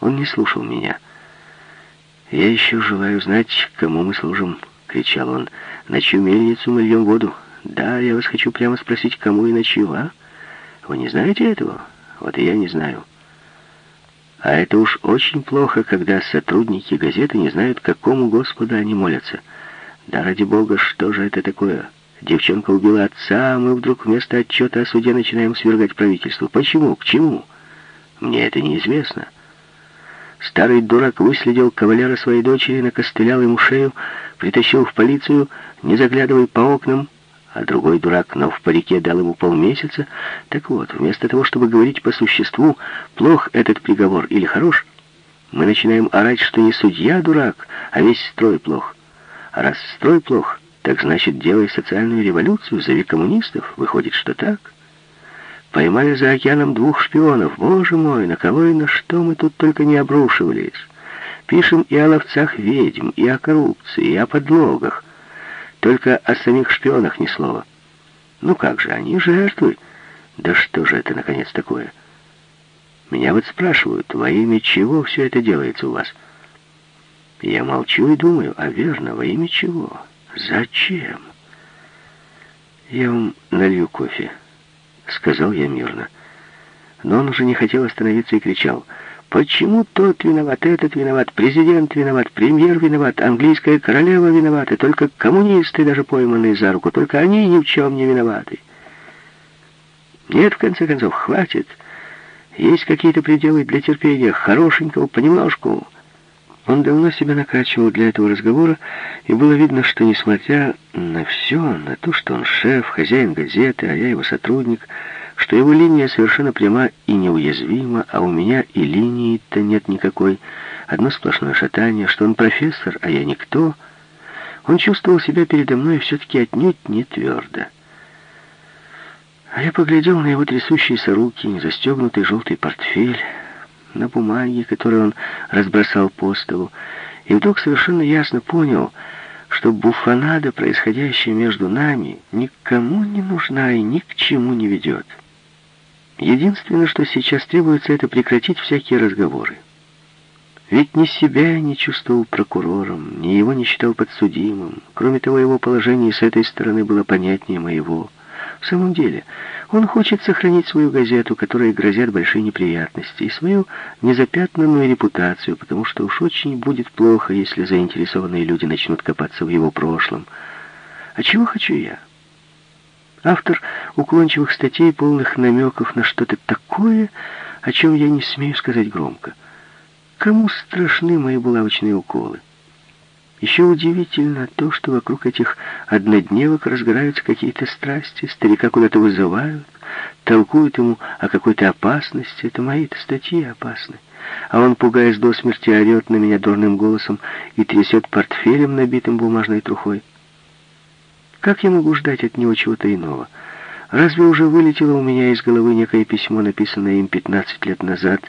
Он не слушал меня. «Я еще желаю знать, кому мы служим», — кричал он. «На чью мельницу мы льем воду? Да, я вас хочу прямо спросить, кому и на чью, а? Вы не знаете этого? Вот и я не знаю». А это уж очень плохо, когда сотрудники газеты не знают, какому Господу они молятся. Да ради Бога, что же это такое? Девчонка убила отца, а мы вдруг вместо отчета о суде начинаем свергать правительство. Почему? К чему? Мне это неизвестно. Старый дурак выследил кавалера своей дочери, накостылял ему шею, притащил в полицию, не заглядывая по окнам, а другой дурак, но в парике дал ему полмесяца. Так вот, вместо того, чтобы говорить по существу, плох этот приговор или хорош, мы начинаем орать, что не судья дурак, а весь строй плох. А раз строй плох, так значит, делай социальную революцию, зови коммунистов. Выходит, что так. Поймали за океаном двух шпионов. Боже мой, на кого и на что мы тут только не обрушивались. Пишем и о ловцах ведьм, и о коррупции, и о подлогах. Только о самих шпионах ни слова. Ну как же, они жертвы. Да что же это, наконец, такое? Меня вот спрашивают, во имя чего все это делается у вас? Я молчу и думаю, а верно, во имя чего? Зачем? Я вам налью кофе. — сказал я мирно. Но он уже не хотел остановиться и кричал. «Почему тот виноват, этот виноват, президент виноват, премьер виноват, английская королева виновата, только коммунисты, даже пойманные за руку, только они ни в чем не виноваты?» «Нет, в конце концов, хватит. Есть какие-то пределы для терпения, хорошенького, понемножку». Он давно себя накачивал для этого разговора, и было видно, что, несмотря на все, на то, что он шеф, хозяин газеты, а я его сотрудник, что его линия совершенно пряма и неуязвима, а у меня и линии-то нет никакой, одно сплошное шатание, что он профессор, а я никто, он чувствовал себя передо мной все-таки отнюдь не твердо. А я поглядел на его трясущиеся руки, незастегнутый желтый портфель, на бумаге, которую он разбросал по столу, и вдруг совершенно ясно понял, что буфанада, происходящая между нами, никому не нужна и ни к чему не ведет. Единственное, что сейчас требуется, это прекратить всякие разговоры. Ведь ни себя я не чувствовал прокурором, ни его не считал подсудимым. Кроме того, его положение с этой стороны было понятнее моего. В самом деле, он хочет сохранить свою газету, которой грозят большие неприятности, и свою незапятнанную репутацию, потому что уж очень будет плохо, если заинтересованные люди начнут копаться в его прошлом. А чего хочу я? Автор уклончивых статей, полных намеков на что-то такое, о чем я не смею сказать громко. Кому страшны мои булавочные уколы? Еще удивительно то, что вокруг этих однодневок разгораются какие-то страсти, старика куда-то вызывают, толкуют ему о какой-то опасности. Это мои-то статьи опасны. А он, пугаясь до смерти, орет на меня дурным голосом и трясет портфелем, набитым бумажной трухой. Как я могу ждать от него чего-то иного? Разве уже вылетело у меня из головы некое письмо, написанное им 15 лет назад,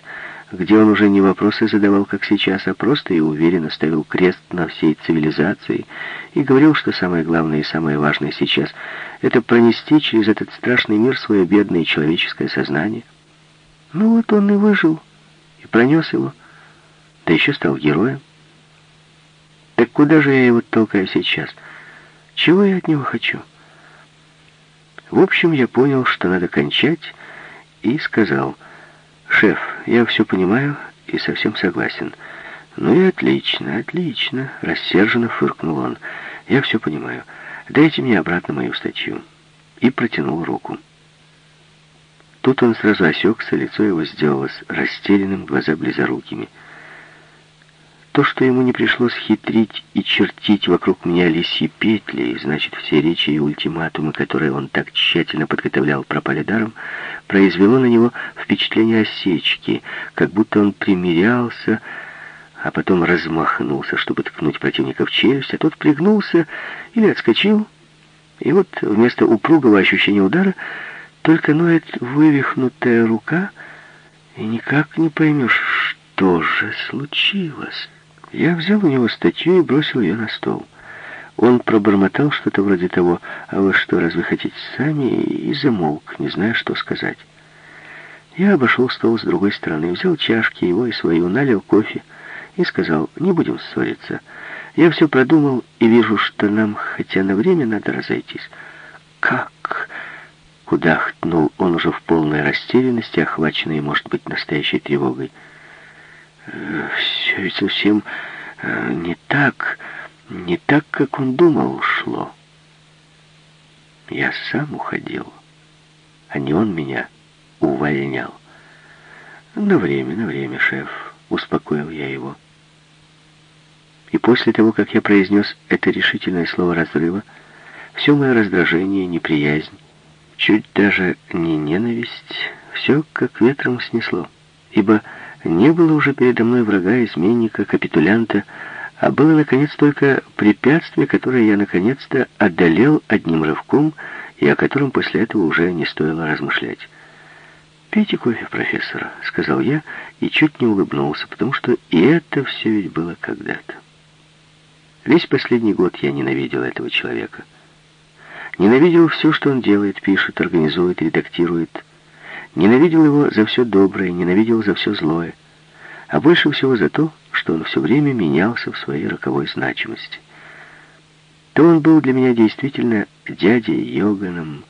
где он уже не вопросы задавал, как сейчас, а просто и уверенно ставил крест на всей цивилизации и говорил, что самое главное и самое важное сейчас — это пронести через этот страшный мир свое бедное человеческое сознание. Ну вот он и выжил, и пронес его, да еще стал героем. Так куда же я его толкаю сейчас? Чего я от него хочу? В общем, я понял, что надо кончать, и сказал — «Шеф, я все понимаю и совсем согласен». «Ну и отлично, отлично», — рассерженно фыркнул он. «Я все понимаю. Дайте мне обратно мою статью». И протянул руку. Тут он сразу осекся, лицо его сделалось растерянным, глаза близорукими. То, что ему не пришлось хитрить и чертить вокруг меня лисьи петли, значит, все речи и ультиматумы, которые он так тщательно подготовлял, пропали даром, произвело на него впечатление осечки, как будто он примирялся, а потом размахнулся, чтобы ткнуть противника в челюсть, а тот пригнулся или отскочил, и вот вместо упругого ощущения удара только ноет вывихнутая рука, и никак не поймешь, что же случилось. Я взял у него статью и бросил ее на стол. Он пробормотал что-то вроде того, «А вы что, разве хотите сами?» и замолк, не зная, что сказать. Я обошел стол с другой стороны, взял чашки, его и свою, налил кофе и сказал, не будем ссориться. Я все продумал и вижу, что нам хотя на время надо разойтись. Как? Кудахтнул он уже в полной растерянности, охваченный, может быть, настоящей тревогой. «Э, все ведь совсем не так, не так, как он думал, шло. Я сам уходил, а не он меня увольнял. На время, на время, шеф, успокоил я его. И после того, как я произнес это решительное слово разрыва, все мое раздражение, неприязнь, чуть даже не ненависть, все как ветром снесло. Ибо не было уже передо мной врага, изменника, капитулянта, а было, наконец, только препятствие, которое я, наконец-то, одолел одним рывком, и о котором после этого уже не стоило размышлять. «Пейте кофе, профессор», — сказал я, и чуть не улыбнулся, потому что и это все ведь было когда-то. Весь последний год я ненавидел этого человека. Ненавидел все, что он делает, пишет, организует, редактирует. Ненавидел его за все доброе, ненавидел за все злое. А больше всего за то, что он все время менялся в своей роковой значимости. То он был для меня действительно дядей Йоганом,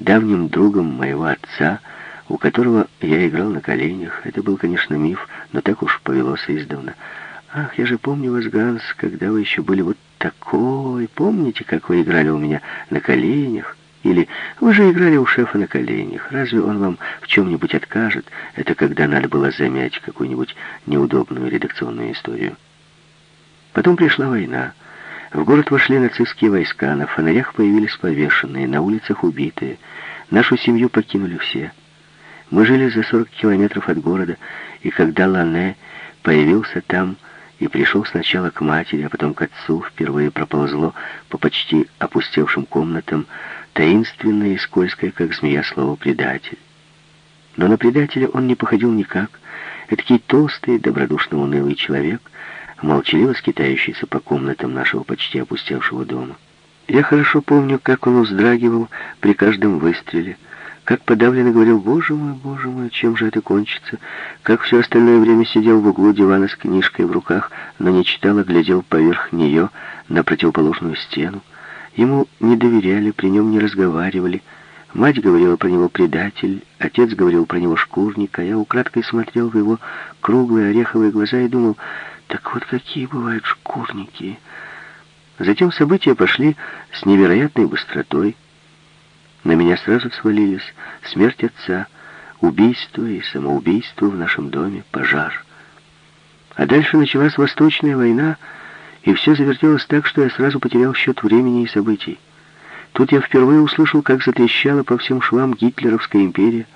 давним другом моего отца, у которого я играл на коленях. Это был, конечно, миф, но так уж повелось издавна. Ах, я же помню вас, Ганс, когда вы еще были вот такой. Помните, как вы играли у меня на коленях? Или вы же играли у шефа на коленях. Разве он вам в чем-нибудь откажет? Это когда надо было замять какую-нибудь неудобную редакционную историю. Потом пришла война. В город вошли нацистские войска, на фонарях появились повешенные, на улицах убитые. Нашу семью покинули все. Мы жили за 40 километров от города, и когда Лане появился там, и пришел сначала к матери, а потом к отцу, впервые проползло по почти опустевшим комнатам таинственное и скользкое, как змея, слово «предатель». Но на предателя он не походил никак. Этакий толстый, добродушно унылый человек, молчаливо скитающийся по комнатам нашего почти опустевшего дома. Я хорошо помню, как он вздрагивал при каждом выстреле, как подавленно говорил, «Боже мой, боже мой, чем же это кончится?» Как все остальное время сидел в углу дивана с книжкой в руках, но не читал, а глядел поверх нее на противоположную стену. Ему не доверяли, при нем не разговаривали. Мать говорила про него предатель, отец говорил про него шкурник, а я украдкой смотрел в его круглые ореховые глаза и думал, так вот какие бывают шкурники. Затем события пошли с невероятной быстротой. На меня сразу свалились смерть отца, убийство и самоубийство в нашем доме, пожар. А дальше началась Восточная война, и все завертелось так, что я сразу потерял счет времени и событий. Тут я впервые услышал, как затрещала по всем швам гитлеровская империя.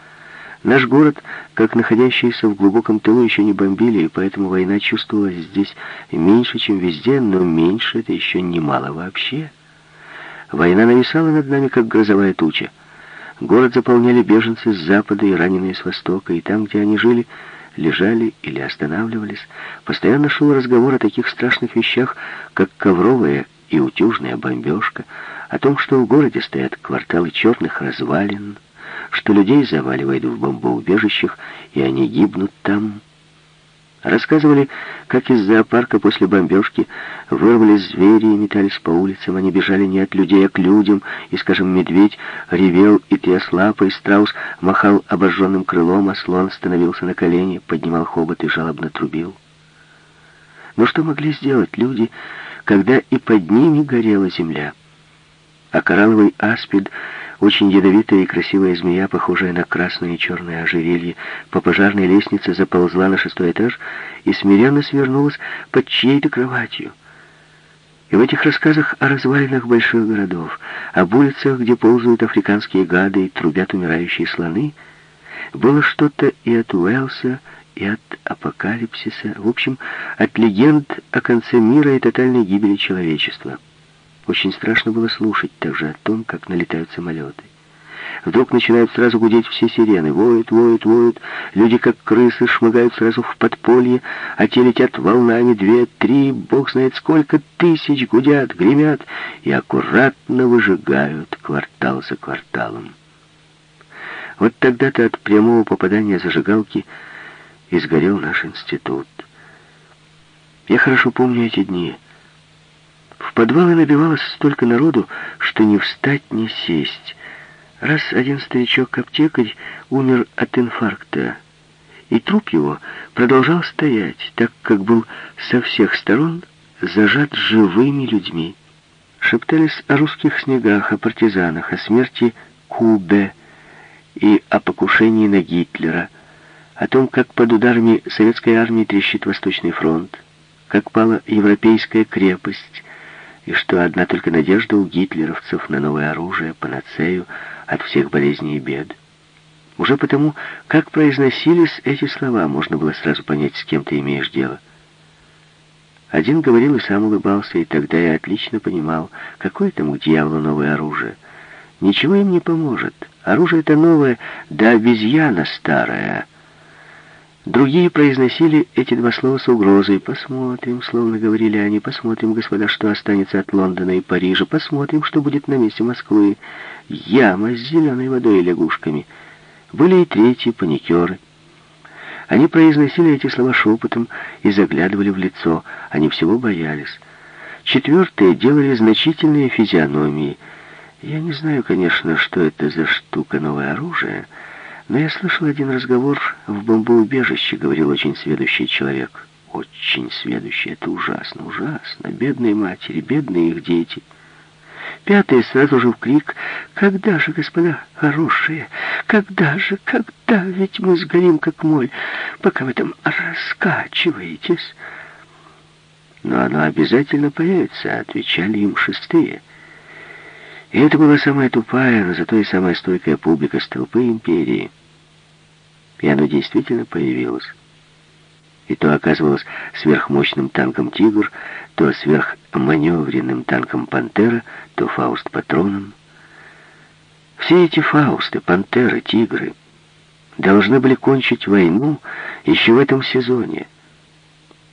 Наш город, как находящийся в глубоком тылу, еще не бомбили, и поэтому война чувствовалась здесь меньше, чем везде, но меньше это еще немало вообще. Война нависала над нами, как грозовая туча. Город заполняли беженцы с запада и раненые с востока, и там, где они жили, лежали или останавливались. Постоянно шел разговор о таких страшных вещах, как ковровая и утюжная бомбежка, о том, что в городе стоят кварталы черных развалин, что людей заваливают в бомбоубежищах, и они гибнут там, Рассказывали, как из зоопарка после бомбежки вырвались звери и метались по улицам. Они бежали не от людей, а к людям. И, скажем, медведь ревел и тряс лапой, страус махал обожженным крылом, а слон становился на колени, поднимал хобот и жалобно трубил. Но что могли сделать люди, когда и под ними горела земля? А коралловый аспид очень ядовитая и красивая змея, похожая на красное и черное ожерелье, по пожарной лестнице заползла на шестой этаж и смиренно свернулась под чьей-то кроватью. И в этих рассказах о развалинах больших городов, об улицах, где ползают африканские гады и трубят умирающие слоны, было что-то и от Уэлса, и от апокалипсиса, в общем, от легенд о конце мира и тотальной гибели человечества. Очень страшно было слушать также о том, как налетают самолеты. Вдруг начинают сразу гудеть все сирены. Воют, воют, воют. Люди, как крысы, шмыгают сразу в подполье, а те летят волнами две, три, бог знает сколько тысяч, гудят, гремят и аккуратно выжигают квартал за кварталом. Вот тогда-то от прямого попадания зажигалки и сгорел наш институт. Я хорошо помню эти дни. В подвалы набивалось столько народу, что не встать, не сесть. Раз один старичок-аптекарь умер от инфаркта, и труп его продолжал стоять, так как был со всех сторон зажат живыми людьми. Шептались о русских снегах, о партизанах, о смерти Кубе и о покушении на Гитлера, о том, как под ударами советской армии трещит Восточный фронт, как пала европейская крепость, и что одна только надежда у гитлеровцев на новое оружие, панацею от всех болезней и бед. Уже потому, как произносились эти слова, можно было сразу понять, с кем ты имеешь дело. Один говорил и сам улыбался, и тогда я отлично понимал, какое там к дьяволу новое оружие. Ничего им не поможет. Оружие-то новое, да обезьяна старая. Другие произносили эти два слова с угрозой. «Посмотрим», словно говорили они, «посмотрим, господа, что останется от Лондона и Парижа, посмотрим, что будет на месте Москвы. Яма с зеленой водой и лягушками». Были и третьи, паникеры. Они произносили эти слова шепотом и заглядывали в лицо. Они всего боялись. Четвертые делали значительные физиономии. Я не знаю, конечно, что это за штука новое оружие, но я слышал один разговор в бомбоубежище, говорил очень сведущий человек. Очень сведущий, это ужасно, ужасно. Бедные матери, бедные их дети — Пятый сразу же в крик. «Когда же, господа хорошие? Когда же, когда? Ведь мы сгорим, как моль, пока вы там раскачиваетесь». «Но оно обязательно появится», — отвечали им шестые. И это была самая тупая, но зато и самая стойкая публика с толпы империи. И оно действительно появилось и то оказывалось сверхмощным танком «Тигр», то сверхманевренным танком «Пантера», то «Фауст-патроном». Все эти «Фаусты», «Пантеры», «Тигры» должны были кончить войну еще в этом сезоне.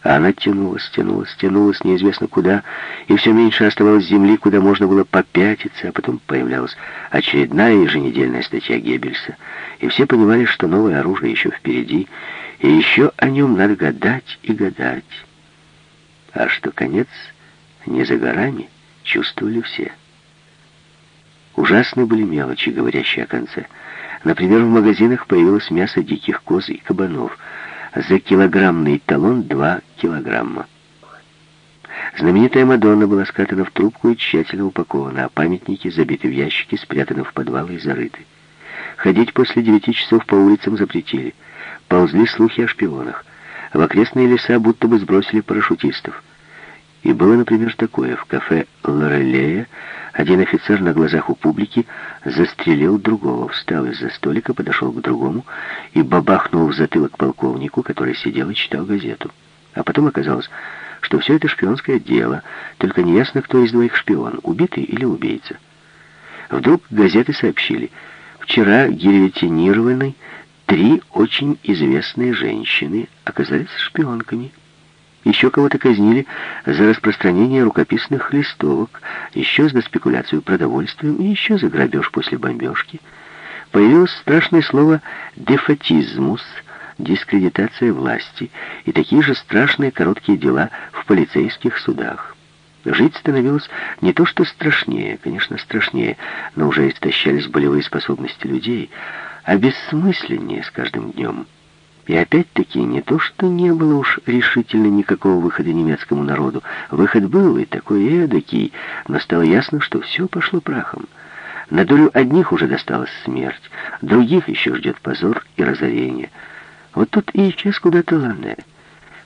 А она тянулась, тянулась, тянулась неизвестно куда, и все меньше оставалось земли, куда можно было попятиться, а потом появлялась очередная еженедельная статья Геббельса, и все понимали, что новое оружие еще впереди, и еще о нем надо гадать и гадать. А что конец не за горами, чувствовали все. Ужасны были мелочи, говорящие о конце. Например, в магазинах появилось мясо диких коз и кабанов. За килограммный талон 2 килограмма. Знаменитая Мадонна была скатана в трубку и тщательно упакована, а памятники забиты в ящики, спрятаны в подвалы и зарыты. Ходить после девяти часов по улицам запретили ползли слухи о шпионах. В окрестные леса будто бы сбросили парашютистов. И было, например, такое. В кафе Лорелея один офицер на глазах у публики застрелил другого, встал из-за столика, подошел к другому и бабахнул в затылок полковнику, который сидел и читал газету. А потом оказалось, что все это шпионское дело, только неясно, кто из двоих шпион, убитый или убийца. Вдруг газеты сообщили, вчера гильотинированный Три очень известные женщины оказались шпионками. Еще кого-то казнили за распространение рукописных листовок, еще за спекуляцию продовольствием и еще за грабеж после бомбежки. Появилось страшное слово «дефатизмус», дискредитация власти и такие же страшные короткие дела в полицейских судах. Жить становилось не то что страшнее, конечно, страшнее, но уже истощались болевые способности людей, а бессмысленнее с каждым днем. И опять-таки не то, что не было уж решительно никакого выхода немецкому народу. Выход был и такой эдакий, но стало ясно, что все пошло прахом. На долю одних уже досталась смерть, других еще ждет позор и разорение. Вот тут и исчез куда-то Ланне.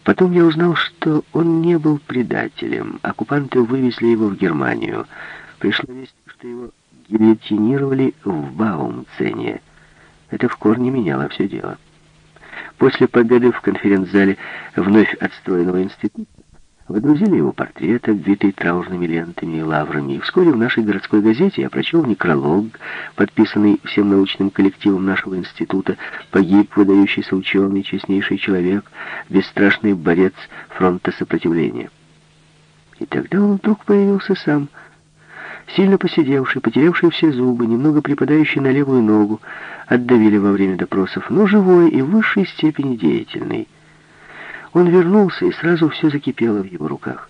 Потом я узнал, что он не был предателем. Оккупанты вывезли его в Германию. Пришла весть, что его гильотинировали в Баумцене. Это в корне меняло все дело. После победы в конференц-зале вновь отстроенного института выдрузили его портрет, обвитый траурными лентами и лаврами, и вскоре в нашей городской газете я прочел некролог, подписанный всем научным коллективом нашего института, погиб выдающийся ученый, честнейший человек, бесстрашный борец фронта сопротивления. И тогда он вдруг появился сам. Сильно посидевший, потерявший все зубы, немного припадающий на левую ногу, отдавили во время допросов, но живой и в высшей степени деятельный. Он вернулся, и сразу все закипело в его руках.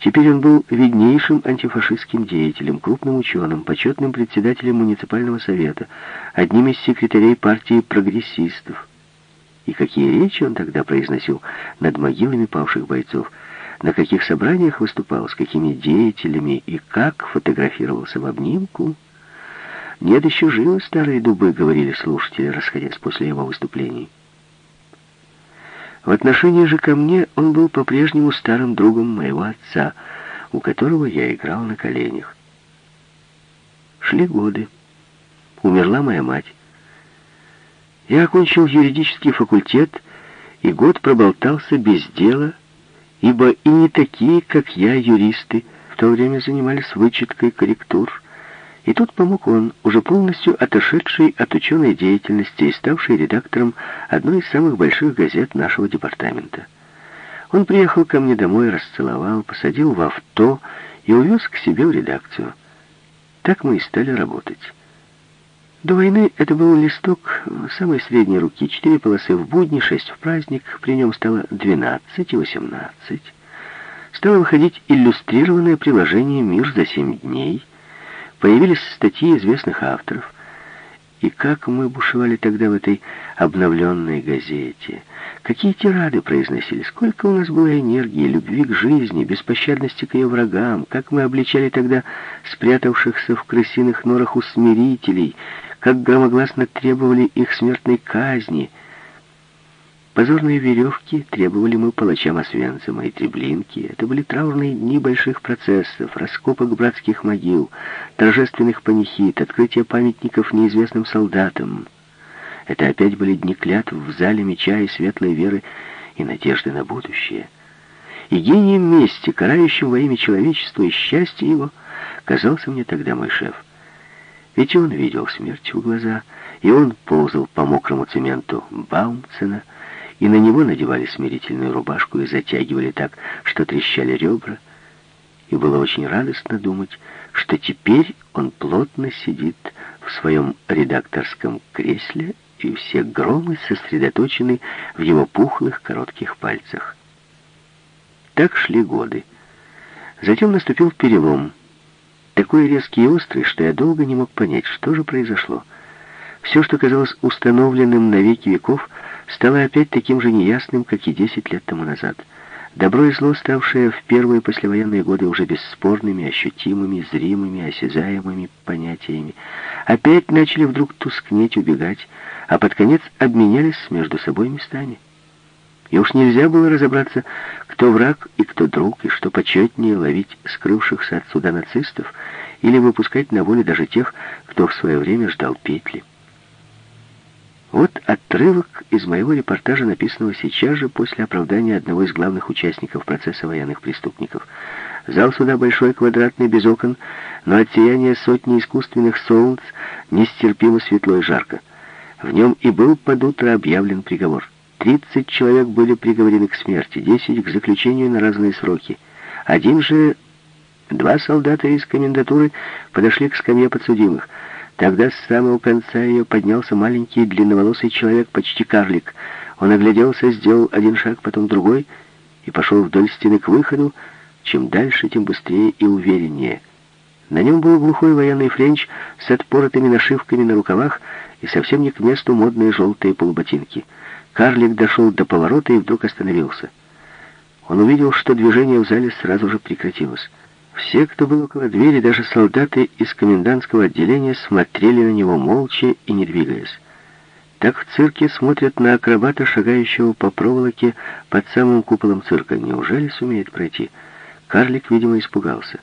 Теперь он был виднейшим антифашистским деятелем, крупным ученым, почетным председателем муниципального совета, одним из секретарей партии прогрессистов. И какие речи он тогда произносил над могилами павших бойцов, на каких собраниях выступал, с какими деятелями и как фотографировался в обнимку. «Нет, еще живы старые дубы», — говорили слушатели, расходясь после его выступлений. В отношении же ко мне он был по-прежнему старым другом моего отца, у которого я играл на коленях. Шли годы. Умерла моя мать. Я окончил юридический факультет и год проболтался без дела, ибо и не такие, как я, юристы, в то время занимались вычеткой корректур, и тут помог он, уже полностью отошедший от ученой деятельности и ставший редактором одной из самых больших газет нашего департамента. Он приехал ко мне домой, расцеловал, посадил в авто и увез к себе в редакцию. Так мы и стали работать. До войны это был листок самой средней руки, четыре полосы в будни, шесть в праздник, при нем стало двенадцать и восемнадцать. Стало выходить иллюстрированное приложение «Мир за семь дней», Появились статьи известных авторов. И как мы бушевали тогда в этой обновленной газете. Какие тирады произносили, сколько у нас было энергии, любви к жизни, беспощадности к ее врагам, как мы обличали тогда спрятавшихся в крысиных норах усмирителей, как громогласно требовали их смертной казни — Позорные веревки требовали мы палачам Освенцима и Треблинки. Это были траурные дни больших процессов, раскопок братских могил, торжественных панихид, открытия памятников неизвестным солдатам. Это опять были дни клятв в зале меча и светлой веры и надежды на будущее. И гением мести, карающим во имя человечества и счастья его, казался мне тогда мой шеф. Ведь он видел смерть в глаза, и он ползал по мокрому цементу Баумцена, и на него надевали смирительную рубашку и затягивали так, что трещали ребра. И было очень радостно думать, что теперь он плотно сидит в своем редакторском кресле, и все громы сосредоточены в его пухлых коротких пальцах. Так шли годы. Затем наступил перелом, такой резкий и острый, что я долго не мог понять, что же произошло. Все, что казалось установленным на веки веков, стало опять таким же неясным, как и десять лет тому назад. Добро и зло, ставшие в первые послевоенные годы уже бесспорными, ощутимыми, зримыми, осязаемыми понятиями, опять начали вдруг тускнеть, убегать, а под конец обменялись между собой местами. И уж нельзя было разобраться, кто враг и кто друг, и что почетнее ловить скрывшихся отсюда нацистов или выпускать на воле даже тех, кто в свое время ждал петли. Вот отрывок из моего репортажа, написанного сейчас же после оправдания одного из главных участников процесса военных преступников. Зал суда большой, квадратный, без окон, но от сияния сотни искусственных солнц нестерпимо светло и жарко. В нем и был под утро объявлен приговор. Тридцать человек были приговорены к смерти, десять к заключению на разные сроки. Один же... Два солдата из комендатуры подошли к скамье подсудимых — Тогда с самого конца ее поднялся маленький длинноволосый человек, почти карлик. Он огляделся, сделал один шаг, потом другой, и пошел вдоль стены к выходу. Чем дальше, тем быстрее и увереннее. На нем был глухой военный френч с отпоротыми нашивками на рукавах и совсем не к месту модные желтые полуботинки. Карлик дошел до поворота и вдруг остановился. Он увидел, что движение в зале сразу же прекратилось. Все, кто был около двери, даже солдаты из комендантского отделения, смотрели на него молча и не двигаясь. Так в цирке смотрят на акробата, шагающего по проволоке под самым куполом цирка. Неужели сумеет пройти? Карлик, видимо, испугался.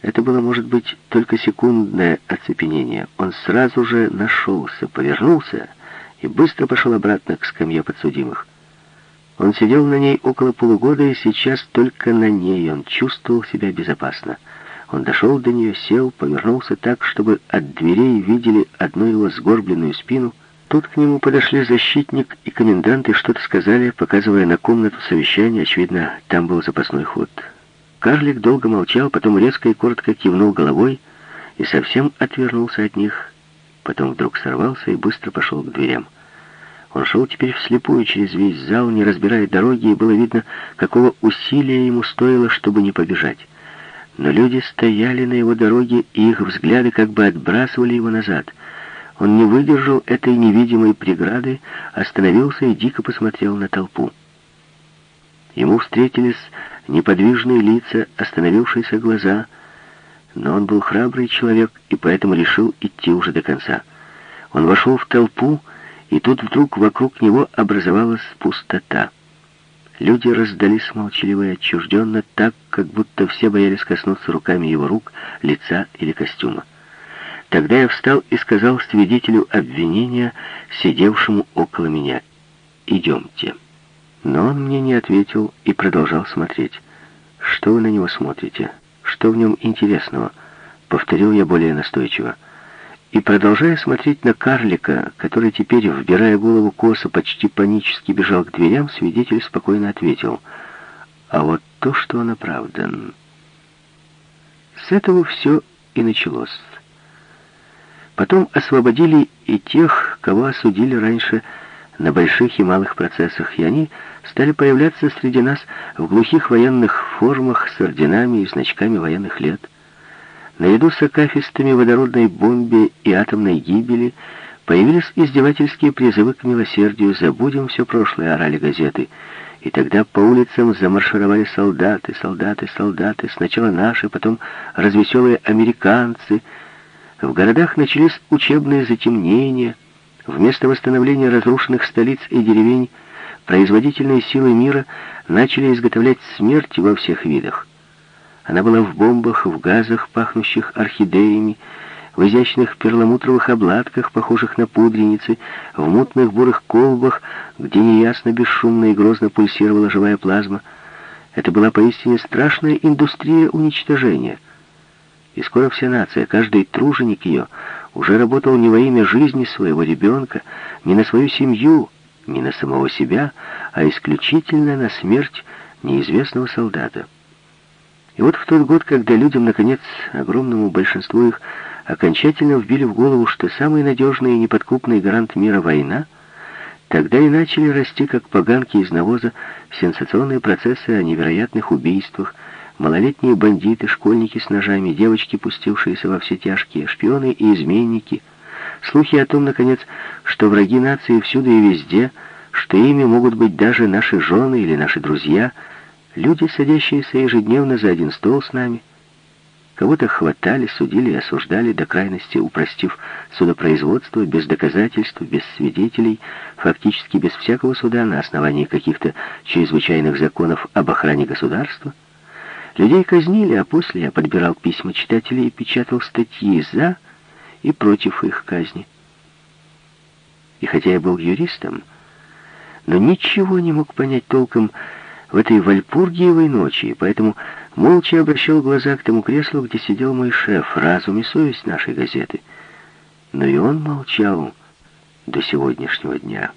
Это было, может быть, только секундное оцепенение. Он сразу же нашелся, повернулся и быстро пошел обратно к скамье подсудимых. Он сидел на ней около полугода, и сейчас только на ней он чувствовал себя безопасно. Он дошел до нее, сел, повернулся так, чтобы от дверей видели одну его сгорбленную спину. Тут к нему подошли защитник и комендант и что-то сказали, показывая на комнату совещания. Очевидно, там был запасной ход. Карлик долго молчал, потом резко и коротко кивнул головой, и совсем отвернулся от них, потом вдруг сорвался и быстро пошел к дверям. Он шел теперь вслепую через весь зал, не разбирая дороги, и было видно, какого усилия ему стоило, чтобы не побежать. Но люди стояли на его дороге, и их взгляды как бы отбрасывали его назад. Он не выдержал этой невидимой преграды, остановился и дико посмотрел на толпу. Ему встретились неподвижные лица, остановившиеся глаза, но он был храбрый человек и поэтому решил идти уже до конца. Он вошел в толпу, и тут вдруг вокруг него образовалась пустота. Люди раздались молчаливо и отчужденно, так, как будто все боялись коснуться руками его рук, лица или костюма. Тогда я встал и сказал свидетелю обвинения, сидевшему около меня, «Идемте». Но он мне не ответил и продолжал смотреть. «Что вы на него смотрите? Что в нем интересного?» Повторил я более настойчиво. И, продолжая смотреть на карлика, который теперь, вбирая голову косо, почти панически бежал к дверям, свидетель спокойно ответил. «А вот то, что он оправдан...» С этого все и началось. Потом освободили и тех, кого осудили раньше на больших и малых процессах, и они стали появляться среди нас в глухих военных формах с орденами и значками военных лет. Наряду с акафистами водородной бомбе и атомной гибели появились издевательские призывы к милосердию «Забудем все прошлое», орали газеты. И тогда по улицам замаршировали солдаты, солдаты, солдаты, сначала наши, потом развеселые американцы. В городах начались учебные затемнения. Вместо восстановления разрушенных столиц и деревень производительные силы мира начали изготовлять смерть во всех видах. Она была в бомбах, в газах, пахнущих орхидеями, в изящных перламутровых обладках, похожих на пудреницы, в мутных бурых колбах, где неясно, бесшумно и грозно пульсировала живая плазма. Это была поистине страшная индустрия уничтожения. И скоро вся нация, каждый труженик ее, уже работал не во имя жизни своего ребенка, не на свою семью, не на самого себя, а исключительно на смерть неизвестного солдата. И вот в тот год, когда людям, наконец, огромному большинству их, окончательно вбили в голову, что самый надежный и неподкупный гарант мира — война, тогда и начали расти, как поганки из навоза, сенсационные процессы о невероятных убийствах, малолетние бандиты, школьники с ножами, девочки, пустившиеся во все тяжкие, шпионы и изменники, слухи о том, наконец, что враги нации всюду и везде, что ими могут быть даже наши жены или наши друзья — Люди, садящиеся ежедневно за один стол с нами, кого-то хватали, судили и осуждали до крайности, упростив судопроизводство без доказательств, без свидетелей, фактически без всякого суда на основании каких-то чрезвычайных законов об охране государства. Людей казнили, а после я подбирал письма читателей и печатал статьи за и против их казни. И хотя я был юристом, но ничего не мог понять толком, в этой вальпургиевой ночи, и поэтому молча обращал глаза к тому креслу, где сидел мой шеф, разум и совесть нашей газеты. Но и он молчал до сегодняшнего дня.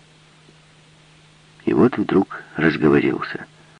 И вот вдруг разговорился —